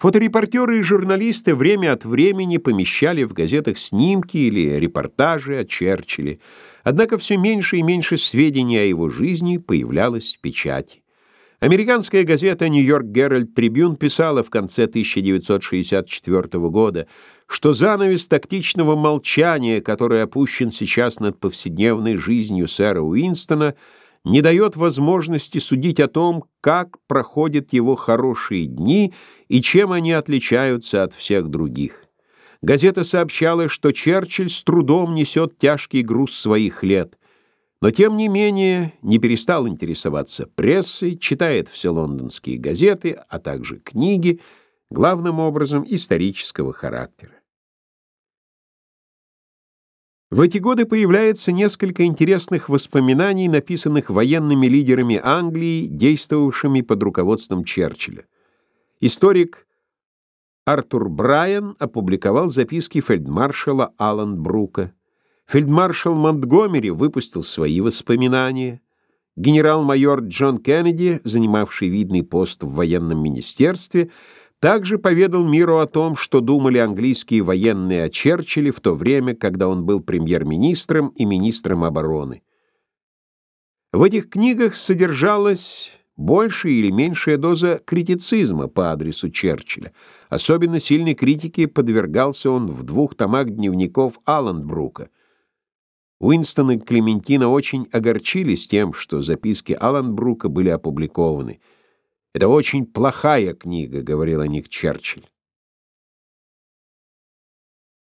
Фоторепортеры и журналисты время от времени помещали в газетах снимки или репортажи о Черчилле, однако все меньше и меньше сведений о его жизни появлялось в печати. Американская газета «Нью-Йорк Геральд Трибюн» писала в конце 1964 года, что занавес тактичного молчания, который опущен сейчас над повседневной жизнью сэра Уинстона, не дает возможности судить о том, как проходят его хорошие дни и чем они отличаются от всех других. Газета сообщала, что Черчилль с трудом несет тяжкий груз своих лет но тем не менее не перестал интересоваться прессой, читает все лондонские газеты, а также книги, главным образом исторического характера. В эти годы появляется несколько интересных воспоминаний, написанных военными лидерами Англии, действовавшими под руководством Черчилля. Историк Артур Брайан опубликовал записки фельдмаршала Алан Брука. Фельдмаршал Монтгомери выпустил свои воспоминания. Генерал-майор Джон Кеннеди, занимавший видный пост в военном министерстве, также поведал миру о том, что думали английские военные о Черчилле в то время, когда он был премьер-министром и министром обороны. В этих книгах содержалась большая или меньшая доза критицизма по адресу Черчилля. Особенно сильной критике подвергался он в двух томах дневников Алленбрука — Уинстон и Клементина очень огорчились тем, что записки Алленбрука были опубликованы. «Это очень плохая книга», — говорил о них Черчилль.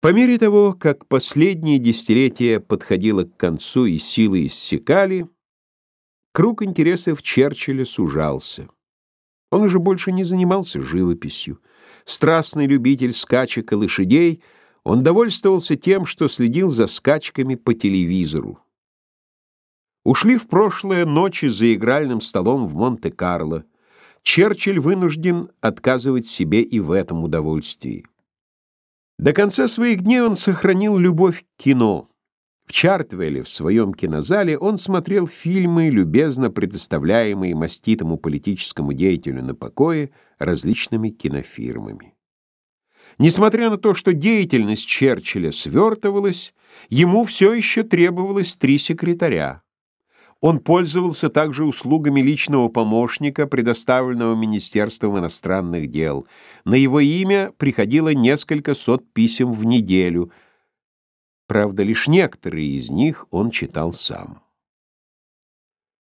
По мере того, как последнее десятилетие подходило к концу и силы иссякали, круг интересов Черчилля сужался. Он уже больше не занимался живописью. Страстный любитель скачек и лошадей — он довольствовался тем, что следил за скачками по телевизору. Ушли в прошлое ночи за игральным столом в Монте-Карло. Черчилль вынужден отказывать себе и в этом удовольствии. До конца своих дней он сохранил любовь к кино. В Чартвелле, в своем кинозале, он смотрел фильмы, любезно предоставляемые маститому политическому деятелю на покое различными кинофирмами. Несмотря на то, что деятельность Черчилля свертывалась, ему все еще требовалось три секретаря. Он пользовался также услугами личного помощника, предоставленного Министерством иностранных дел. На его имя приходило несколько сот писем в неделю. Правда, лишь некоторые из них он читал сам.